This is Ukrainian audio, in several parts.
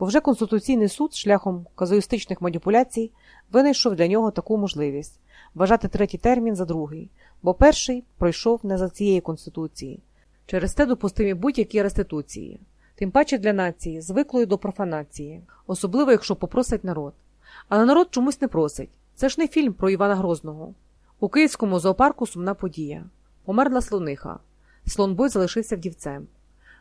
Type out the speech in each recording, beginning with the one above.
бо вже Конституційний суд шляхом казуїстичних маніпуляцій винайшов для нього таку можливість вважати третій термін за другий, бо перший пройшов не за цієї Конституції. Через те допустимі будь-які реституції, тим паче для нації, звиклої до профанації, особливо якщо попросить народ. Але народ чомусь не просить. Це ж не фільм про Івана Грозного. У київському зоопарку сумна подія. Померла слониха. Слонбой залишився вдівцем.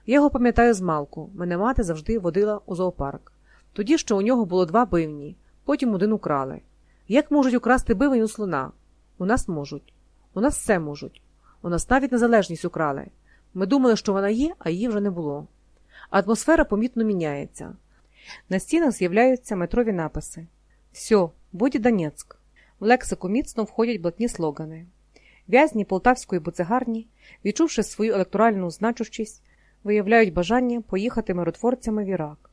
Я його пам'ятаю з малку. Мене мати завжди водила у зоопарк. Тоді ще у нього було два бивні, потім один украли. Як можуть украсти бивень у слона? У нас можуть. У нас все можуть. У нас навіть незалежність украли. Ми думали, що вона є, а її вже не було. Атмосфера помітно міняється. На стінах з'являються метрові написи. Все, будь Донецьк. В лексику міцно входять блатні слогани. В'язні полтавської буцегарні, відчувши свою електоральну значущість, виявляють бажання поїхати миротворцями в Ірак.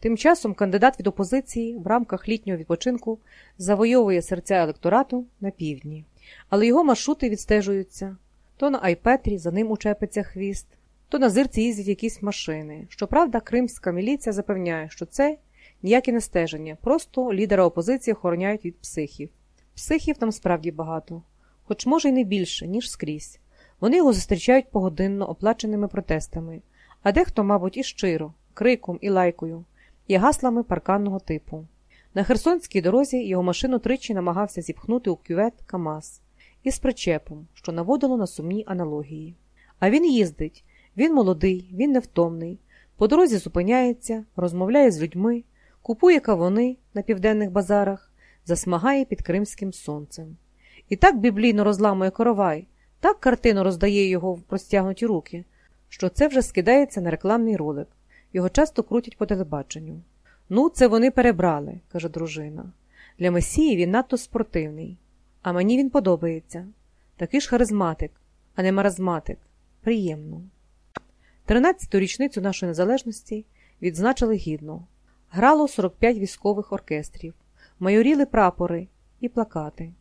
Тим часом кандидат від опозиції в рамках літнього відпочинку завойовує серця електорату на півдні, але його маршрути відстежуються то на Айпетрі за ним учепиться хвіст, то на зирці їздять якісь машини. Щоправда, кримська міліція запевняє, що це ніяке не стеження, просто лідера опозиції охороняють від психів. Психів там справді багато, хоч може й не більше, ніж скрізь. Вони його зустрічають погодинно оплаченими протестами, а дехто, мабуть, і щиро, криком і лайкою, і гаслами парканного типу. На Херсонській дорозі його машину тричі намагався зіпхнути у кювет Камаз із причепом, що наводило на сумні аналогії. А він їздить, він молодий, він невтомний, по дорозі зупиняється, розмовляє з людьми, купує кавуни на південних базарах, засмагає під кримським сонцем. І так біблійно розламує коровай, так картину роздає його в простягнуті руки, що це вже скидається на рекламний ролик. Його часто крутять по телебаченню. Ну, це вони перебрали, каже дружина. Для Месії він надто спортивний. А мені він подобається. Такий ж харизматик, а не маразматик. Приємно. Тринадцяту річницю нашої незалежності відзначили гідно. Грало 45 військових оркестрів, майоріли прапори і плакати.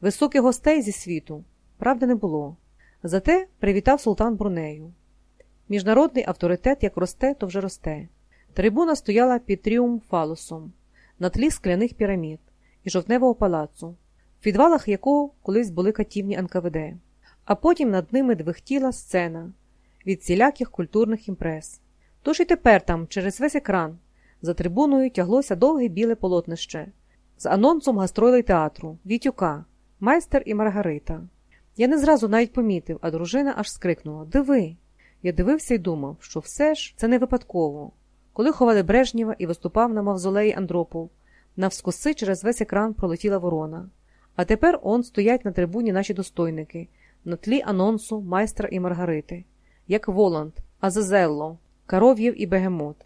Високих гостей зі світу, правда, не було. Зате привітав султан Брунею. Міжнародний авторитет як росте, то вже росте. Трибуна стояла під тріумфалусом на тлі скляних пірамід і жовтневого палацу, в підвалах якого колись були катівні НКВД, а потім над ними двихтіла сцена від всіляких культурних імпрес. Тож і тепер там, через весь екран, за трибуною тяглося довге біле полотнище з анонсом гастролей театру Віктюка, Майстер і Маргарита. Я не зразу навіть помітив, а дружина аж скрикнула Диви! Я дивився і думав, що все ж це не випадково. Коли ховали Брежнєва і виступав на мавзолеї Андропов, навскоси через весь екран пролетіла ворона. А тепер он стоять на трибуні наші достойники, на тлі анонсу майстра і Маргарити, як Воланд, Азазелло, Каров'єв і Бегемот.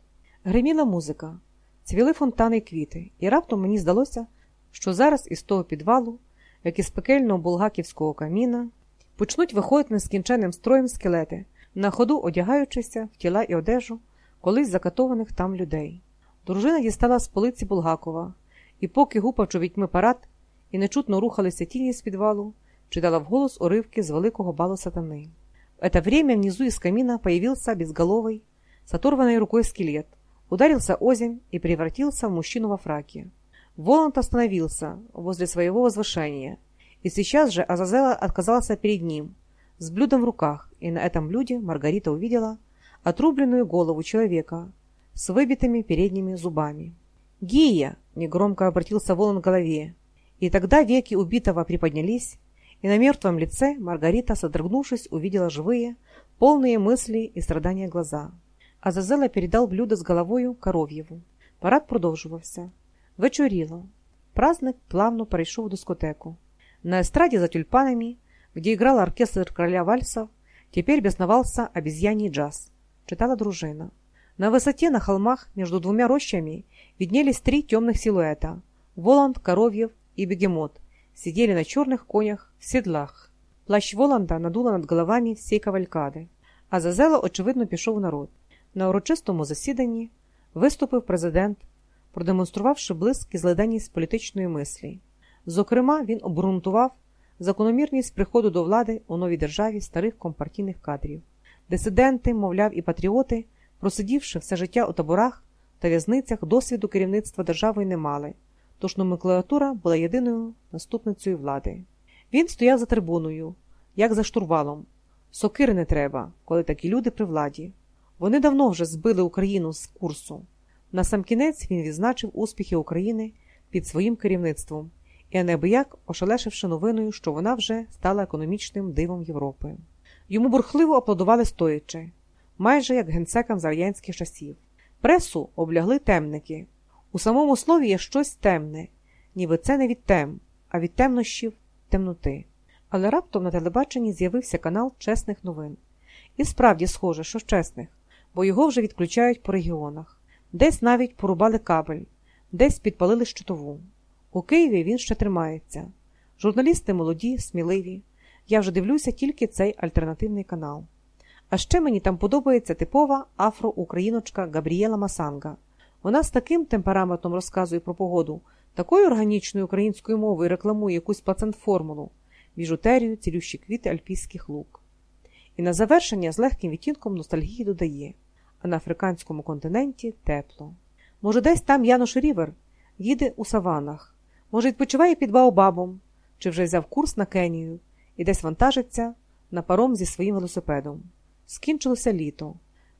Гриміла музика, цвіли фонтани й квіти, і раптом мені здалося, що зараз із того підвалу, як із пекельного булгаківського каміна, почнуть виходити нескінченним строєм скелети, на ходу одягаючися в тіла і одежу колись закатованих там людей. Дружина дістала з полиці Булгакова, і поки гупав човітьми парад і нечутно рухалися тіні з підвалу, читала вголос уривки з великого балу сатани. В это время внизу из камина появился безголовый, с оторванной рукой скелет, ударился озимь и превратился в мужчину во фраке. Воланд остановился возле своего возвышения, и сейчас же Азазела отказался перед ним, с блюдом в руках, и на этом блюде Маргарита увидела отрубленную голову человека с выбитыми передними зубами. «Гия!» — негромко обратился Волан к голове, и тогда веки убитого приподнялись, и на мертвом лице Маргарита, содрогнувшись, увидела живые, полные мысли и страдания глаза. Азазела передал блюдо з головою Коров'єву. Парад продовжувався. Вечоріло. Праздник плавно перейшов в дискотеку. На эстраде за тюльпанами, где играл оркестр короля вальсов, теперь бесновался обезьяний джаз. Читала дружина. На высоте на холмах между двумя рощами виднелись три темных силуэта. Воланд, Коровьев и Бегемот сидели на черных конях в седлах. Плащ Воланда надуло над головами всей кавалькади. А Зазела, очевидно, пішов у народ. На урочистому засіданні виступив президент, продемонструвавши блиск і зледеність політичної мислі. Зокрема, він обґрунтував закономірність приходу до влади у новій державі старих компартійних кадрів. Дисиденти, мовляв, і патріоти, просидівши все життя у таборах, та в'язницях досвіду керівництва державою не мали, тож номенклатура була єдиною наступницею влади. Він стояв за трибуною, як за штурвалом. Сокири не треба, коли такі люди при владі. Вони давно вже збили Україну з курсу. Насамкінець він відзначив успіхи України під своїм керівництвом і неабияк ошелешивши новиною, що вона вже стала економічним дивом Європи. Йому бурхливо аплодували стоячи, майже як генсекам з радянських часів. Пресу облягли темники. У самому слові є щось темне, ніби це не від тем, а від темнощів темноти. Але раптом на телебаченні з'явився канал чесних новин. І справді схоже, що чесних, бо його вже відключають по регіонах. Десь навіть порубали кабель, десь підпалили щитову. У Києві він ще тримається. Журналісти молоді, сміливі. Я вже дивлюся тільки цей альтернативний канал. А ще мені там подобається типова афроукраїночка Габрієла Масанга. Вона з таким темпераментом розказує про погоду, такою органічною українською мовою рекламує якусь пацант-формулу, біжутерію, цілющі квіти альпійських лук. І на завершення з легким відтінком ностальгії додає а на африканському континенті тепло. Може, десь там Януш Рівер їде у саванах, може, відпочиває під Баобабом, чи вже взяв курс на Кенію і десь вантажиться на паром зі своїм велосипедом. Скінчилося літо.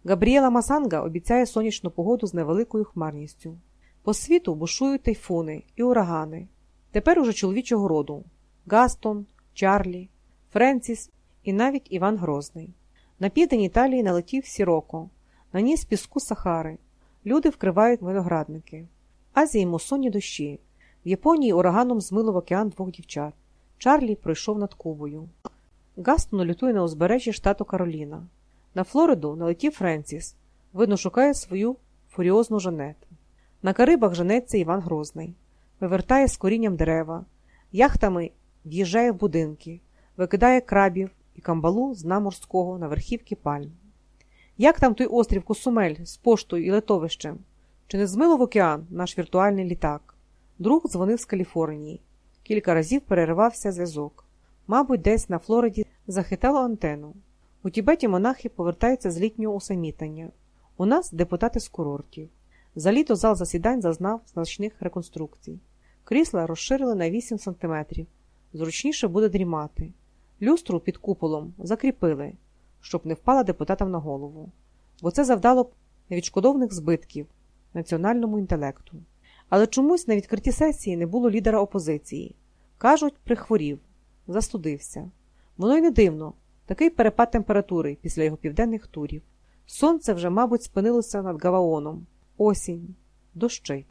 Габріела Масанга обіцяє сонячну погоду з невеликою хмарністю. По світу бушують тайфуни і урагани. Тепер уже чоловічого роду Гастон, Чарлі, Френсіс і навіть Іван Грозний. На південь Італії налетів Сіроко, наніс піску Сахари. Люди вкривають виноградники. Азії мусонні дощі. В Японії ураганом змило в океан двох дівчат. Чарлі пройшов над Кубою. Гастон лютує на узбережжі штату Кароліна. На Флориду налетів Френсіс. Видно, шукає свою фуріозну Жанету. На Карибах женеться Іван Грозний. Вивертає з корінням дерева, яхтами в'їжджає в будинки, викидає крабів і камбалу з наморського на верхівки пальм. Як там той острів Косумель з поштою і летовищем? Чи не змило в океан наш віртуальний літак? Друг дзвонив з Каліфорнії. Кілька разів переривався зв'язок. Мабуть, десь на Флориді захитало антенну. У Тібеті монахи повертаються з літнього усамітання. У нас депутати з курортів. За літо зал засідань зазнав значних реконструкцій. Крісла розширили на 8 сантиметрів. Зручніше буде дрімати. Люстру під куполом закріпили, щоб не впала депутатам на голову, бо це завдало невідшкодовних збитків національному інтелекту. Але чомусь на відкритті сесії не було лідера опозиції. Кажуть, прихворів, застудився. Воно й не дивно такий перепад температури після його південних турів. Сонце вже, мабуть, спинилося над Гаваоном. Осінь, дощить.